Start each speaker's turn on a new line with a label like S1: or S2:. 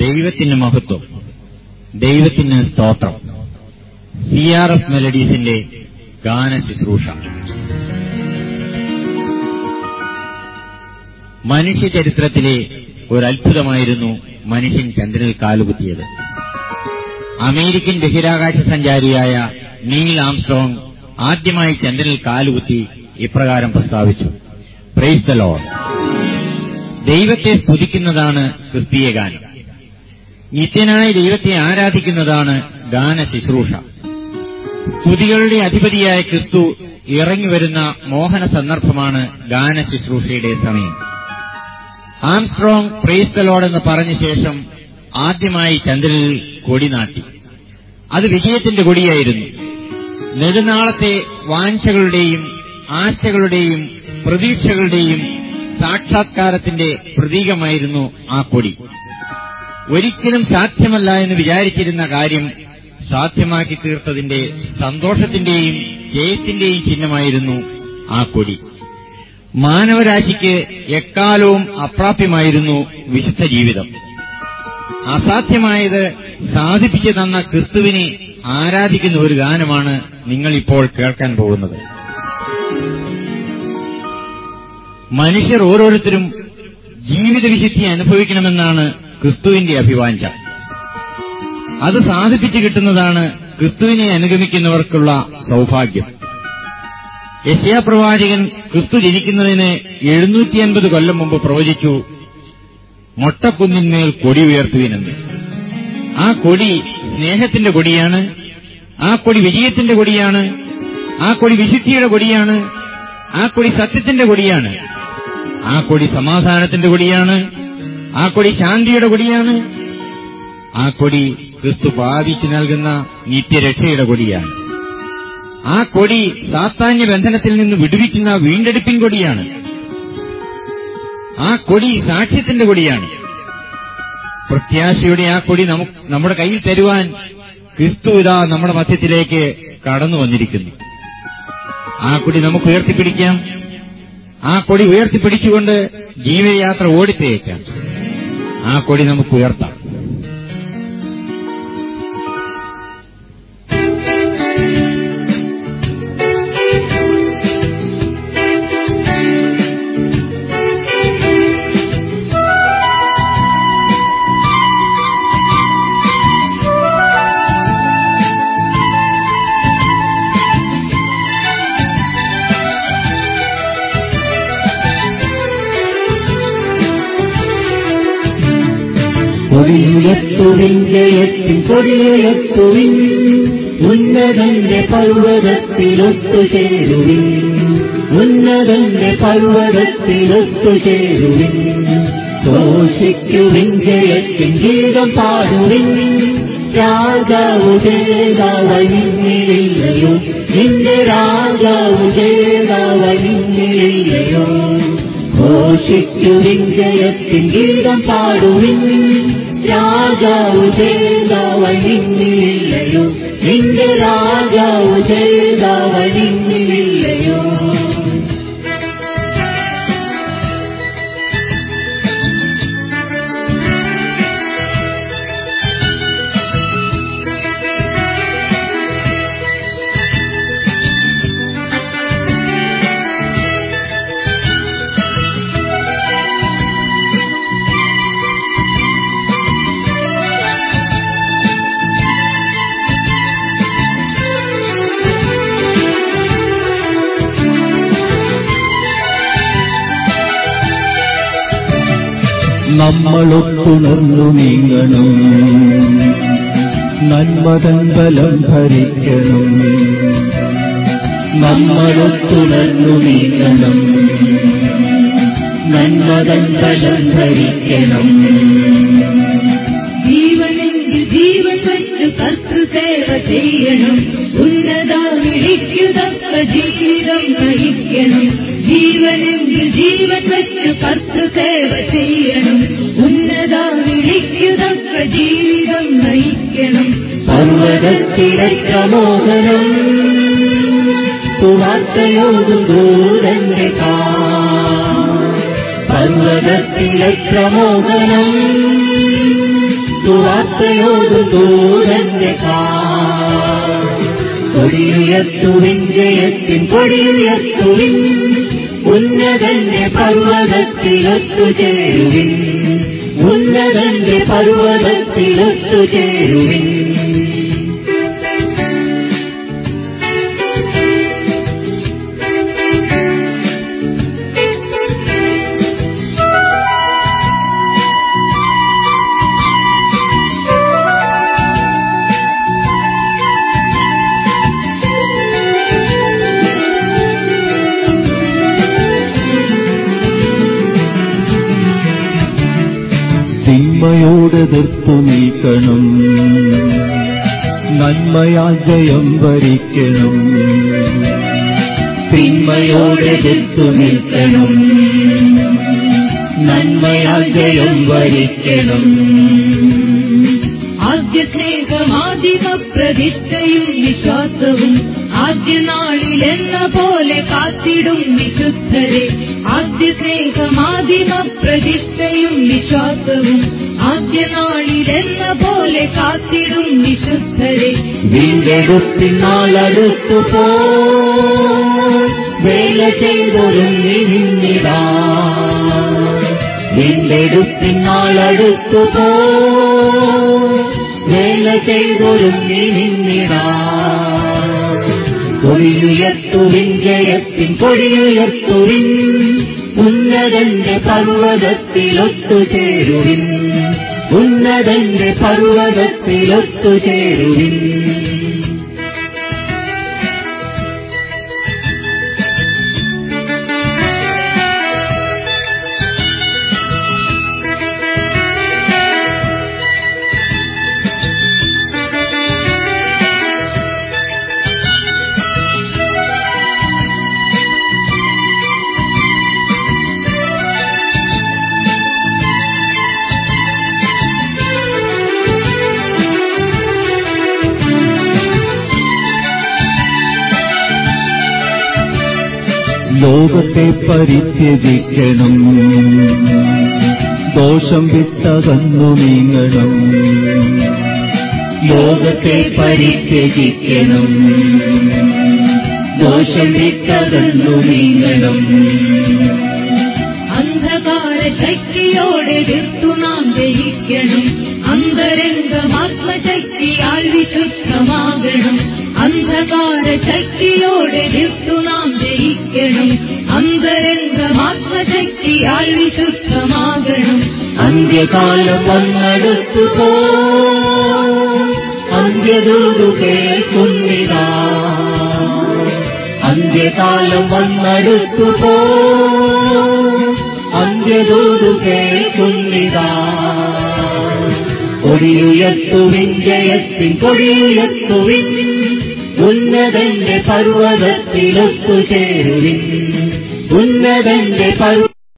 S1: ദൈവത്തിന് മഹത്വം ദൈവത്തിന് സ്തോത്രം. സി ആർ എഫ് മെലഡീസിന്റെ ഗാന ശുശ്രൂഷ. മനുഷ്യ ചരിത്രത്തിലെ ഒരു അത്ഭുതമായിരുന്നു മനുഷ്യൻ ചന്ദ്രനിൽ കാലുകുത്തിയത്. അമേരിക്കൻ ബഹിരാകാശ സഞ്ചാരിയായ നീൽ ആംസ്ട്രോങ് ആദ്യമായി ചന്ദ്രനിൽ കാലുകുത്തി ഇപ്രകാരം പ്രസ്താവിച്ചു. പ്രൈസ് ദ ലോഡ് ദൈവത്തെ സ്തുതിക്കുന്നതാണ് ക്രിസ്തീയ ഗാനം. നിത്യനായ ദൈവത്തെ ആരാധിക്കുന്നതാണ് ഗാനശുശ്രൂഷ സ്തുതികളുടെ അധിപതിയായ ക്രിസ്തു ഇറങ്ങിവരുന്ന മോഹന സന്ദർഭമാണ് ഗാന ശുശ്രൂഷയുടെ സമയം. ആംസ്ട്രോങ് പ്രൈസ് ദ ലോഡ് എന്ന് പറഞ്ഞ ശേഷം ആദ്യമായി ചന്ദ്രനിൽ കൊടി നാട്ടി. അത് വിജയത്തിന്റെ കൊടിയായിരുന്നു. നെടുനാളത്തെ വാഞ്ചകളുടെയും ആശകളുടെയും പ്രതീക്ഷകളുടെയും സാക്ഷാത്കാരത്തിന്റെ പ്രതീകമായിരുന്നു ആ കൊടി. ഒരിക്കലും സാധ്യമല്ല എന്ന് വിചാരിച്ചിരുന്ന കാര്യം സാധ്യമാക്കി തീർത്തതിന്റെ സന്തോഷത്തിന്റെയും ജയത്തിന്റെയും ചിഹ്നമായിരുന്നു ആ കൊടി. മാനവരാശിക്ക് എക്കാലവും അപ്രാപ്യമായിരുന്നു വിശുദ്ധ ജീവിതം. അസാധ്യമായത് സാധിപ്പിച്ചു തന്ന ക്രിസ്തുവിനെ ആരാധിക്കുന്ന ഒരു ഗാനമാണ് നിങ്ങളിപ്പോൾ കേൾക്കാൻ പോകുന്നത്. മനുഷ്യർ ഓരോരുത്തരും ജീവിതവിശുദ്ധി അനുഭവിക്കണമെന്നാണ് ക്രിസ്തുവിന്റെ അഭിവാഞ്ച അത് സാധിപ്പിച്ചു കിട്ടുന്നതാണ് ക്രിസ്തുവിനെ അനുഗമിക്കുന്നവർക്കുള്ള സൗഭാഗ്യം. യശയാപ്രവാചകൻ ക്രിസ്തു ജനിക്കുന്നതിന് എഴുന്നൂറ്റി അൻപത് കൊല്ലം മുമ്പ് പ്രവചിച്ചു മൊട്ടക്കുന്നിന്മേൽ കൊടി ഉയർത്തുവിനെന്ന്. ആ കൊടി സ്നേഹത്തിന്റെ കൊടിയാണ് ആ കൊടി വിജയത്തിന്റെ കൊടിയാണ് ആ കൊടി വിശുദ്ധിയുടെ കൊടിയാണ് ആ കൊടി സത്യത്തിന്റെ കൊടിയാണ് ആ കൊടി സമാധാനത്തിന്റെ കൊടിയാണ് ആ കൊടി ശാന്തിയുടെ കൊടിയാണ്. ആ കൊടി ക്രിസ്തു പാപിച്ചു നൽകുന്ന നിത്യരക്ഷയുടെ കൊടിയാണ്. ആ കൊടി സാത്താന്യ ബന്ധനത്തിൽ നിന്ന് വിടുവിക്കുന്ന വീണ്ടെടുപ്പിൻ കൊടിയാണ്. ആ കൊടി സാക്ഷ്യത്തിന്റെ കൊടിയാണ്. പ്രത്യാശയുടെ ആ കൊടി നമ്മുടെ കയ്യിൽ തരുവാൻ ക്രിസ്തു ഇതാ നമ്മുടെ മധ്യത്തിലേക്ക് കടന്നു വന്നിരിക്കുന്നു. ആ കൊടി നമുക്ക് ഉയർത്തിപ്പിടിക്കാം. ആ കൊടി ഉയർത്തിപ്പിടിച്ചുകൊണ്ട് ജീവിതയാത്ര ഓടിത്തേക്കാം. ആ കൊടി നമുക്ക് ഉയർത്താം.
S2: കൊടിയുയർത്തുവിൻ ജയത്തിൻ കൊടിയുയർത്തുവിൻ ഉന്നതന്റെ പർവതത്തിലൊത്തുചേരുവിൻ ഉന്നതന്റെ പർവതത്തിലൊത്തുചേരുവിൻ ഘോഷിക്കുവിൻ ജയത്തിൻ ഗീതം പാടുവിൻ. രാജാവു ജേതാവനില്ലയോ നിന്റെ രാജാവു ജേതാവനില്ലയോ ഘോഷിക്കുവിൻ ജയത്തിൻ ഗീതം പാടുവിൻ. രാജാവു ചെയ്തവനിന്നില്ലയോ നിന്റെ രാജാവ് ചെയ്തവനില്ലയോ
S3: നമ്മളൊത്തുണർന്നു നീങ്ങണം. നന്മതൻ ബലം ഭരിക്കണം.
S2: നമ്മളൊത്തുണർന്നു നീങ്ങണം. നന്മതൻ ബലം ഭരിക്കണം.
S4: ജീവനെങ്കിൽ ജീവൻ വെച്ച് കർത്തൃസേവ ചെയ്യണം. ഉന്നത വിളിക്കുതക്ക ജീവിതം നയിക്കണം. ജീവനെങ്കിൽ ജീവൻ വെച്ച് കർത്തൃസേവ ചെയ്യണം. ജീവിതം നയിക്കണം.
S2: പർവതത്തിലച്ച മോഹനം സുവാർത്തയോതു ദൂരന്റെ കാ. പർവതത്തിലെത്ര മോഹനം സുവാർത്തയോട് ദൂരന്റെ കൊടിയുയർത്തുവിൻ ജയത്തിൻ കൊടിയുയർത്തുവിൻ. ഉന്നതന്റെ പർവതത്തിലൊത്തുചേരുവിൻ. ഉന്നതന്റെ
S3: പർവതത്തിലൊത്തുചേരുവിൻ നീക്കണം നന്മയാൽ ജയം വരിക്കണം.
S2: തിന്മയോടെതിർത്തു നിൽക്കണം. നന്മയാൽ ജയം വരിക്കണം.
S4: ആദ്യ സ്നേഹമാദിമ പ്രതിഷ്ഠയും വിശ്വാസവും ആദ്യ നാളിലെന്ന പോലെ കാത്തിടും വിശുദ്ധരെ. ആദ്യ സ്നേഹമാദിമ പ്രതിഷ്ഠയും വിശ്വാസവും ആദ്യ പോലെ കാത്തിടും വിശുദ്ധരെ.
S2: വീണ്ടെടുത്തിനാളടുത്തു പോ വേല വീണ്ടെടുപ്പിനാളടുത്തു പോ വേല ചെയ്തൊരുങ്ങി ജയത്തിൻ കൊടിയുയർത്തുവിൻ ഉന്നതന്റെ പർവതത്തിലൊത്തുചേരുവിൻ. ഉന്നതന്റെ പർവതത്തിലൊത്തുചേരുവിൻ.
S3: ലോകത്തെ പരിത്യജിക്കണം. ദോഷം വിട്ടകന്നു നീങ്ങണം.
S2: ലോകത്തെ പരിത്യജിക്കണം. ദോഷം വിട്ടകന്നു നീങ്ങണം.
S4: അന്ധകാര ശക്തിയോടെ വിത്തു നാം ജയിക്കണം അന്തരംഗമാത്മശക്തിയാൽ വിശുദ്ധമാകണം. അന്ധകാര ശക്തിയോടെ വിത്തു നാം ജയിക്കണം അന്തരംഗമാത്മശക്തിയാൽ വിശുദ്ധമാകണം
S2: അന്ത്യകാലം വന്നടുത്തു പോ. അന്ത്യദൂതു കേൾക്കുന്നിതാ. അന്ത്യകാലം വന്നടുത്തു പോ. അന്ത്യദൂതു കേൾക്കുന്നിതാ. കൊടിയുയർത്തുവിൻ ജയത്തിൻ കൊടിയുയർത്തുവിൻ. ഉന്നതന്റെ പർവതത്തിലൊത്തുചേരുവിൻ. ഉന്നതന്റെ പർവ